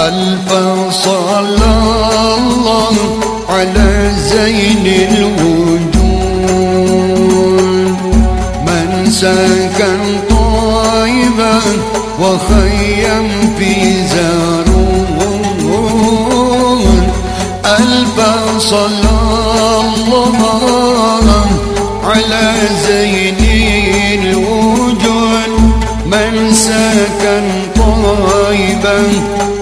ألف صلاة الله على زين الوجود من سكن طيبا وخيم في زارون ألف صلاة الله على زين الوجود من سكن طيبا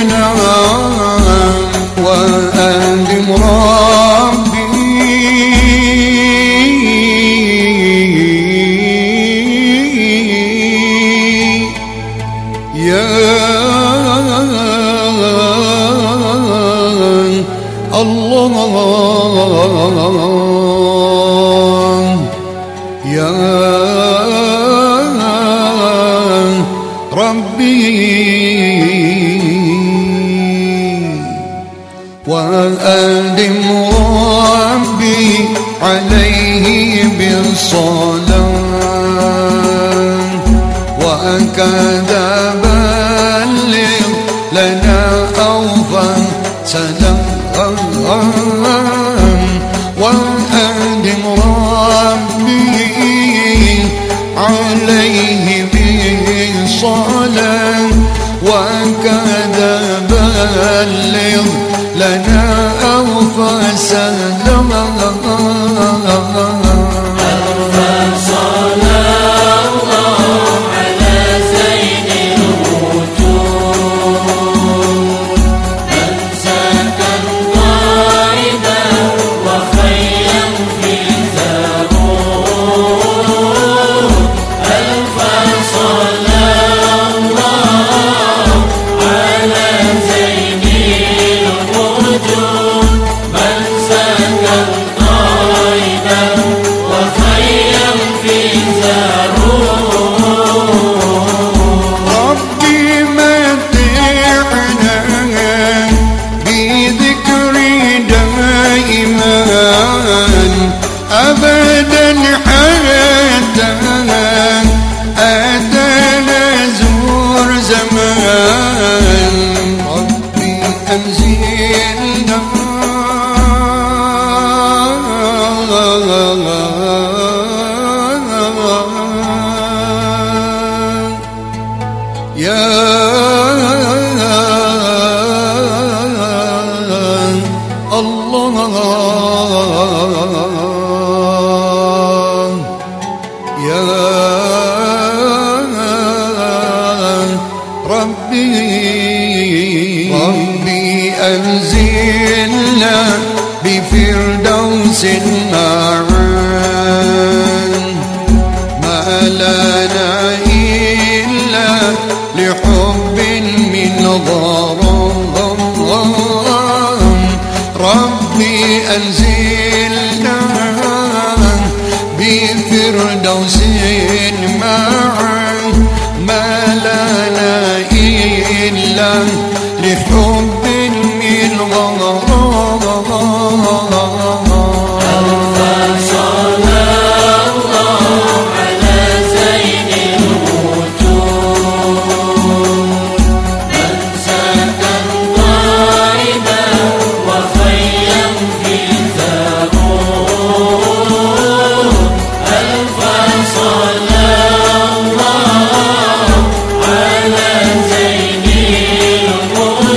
في المنام وأندم ربي يا الله يا ربي وأدم ربي عليه بالصلاة. وكذا بلغ لنا أوفى سلام. وأدم ربي عليه بالصلاة. وكذا بلغ لنا أوفى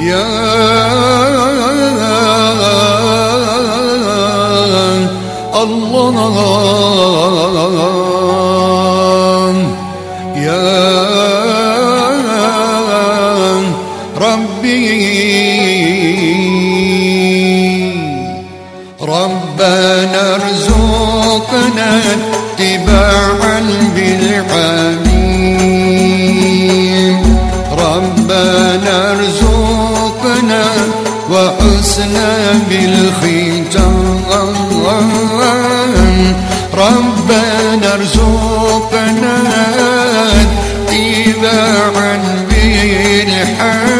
يا الله يا ربي وحسنا بالختام ربنا ارزقنا اتباعا بالحميم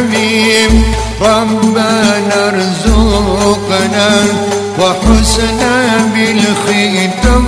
ربنا ارزقنا وحسنا بالختام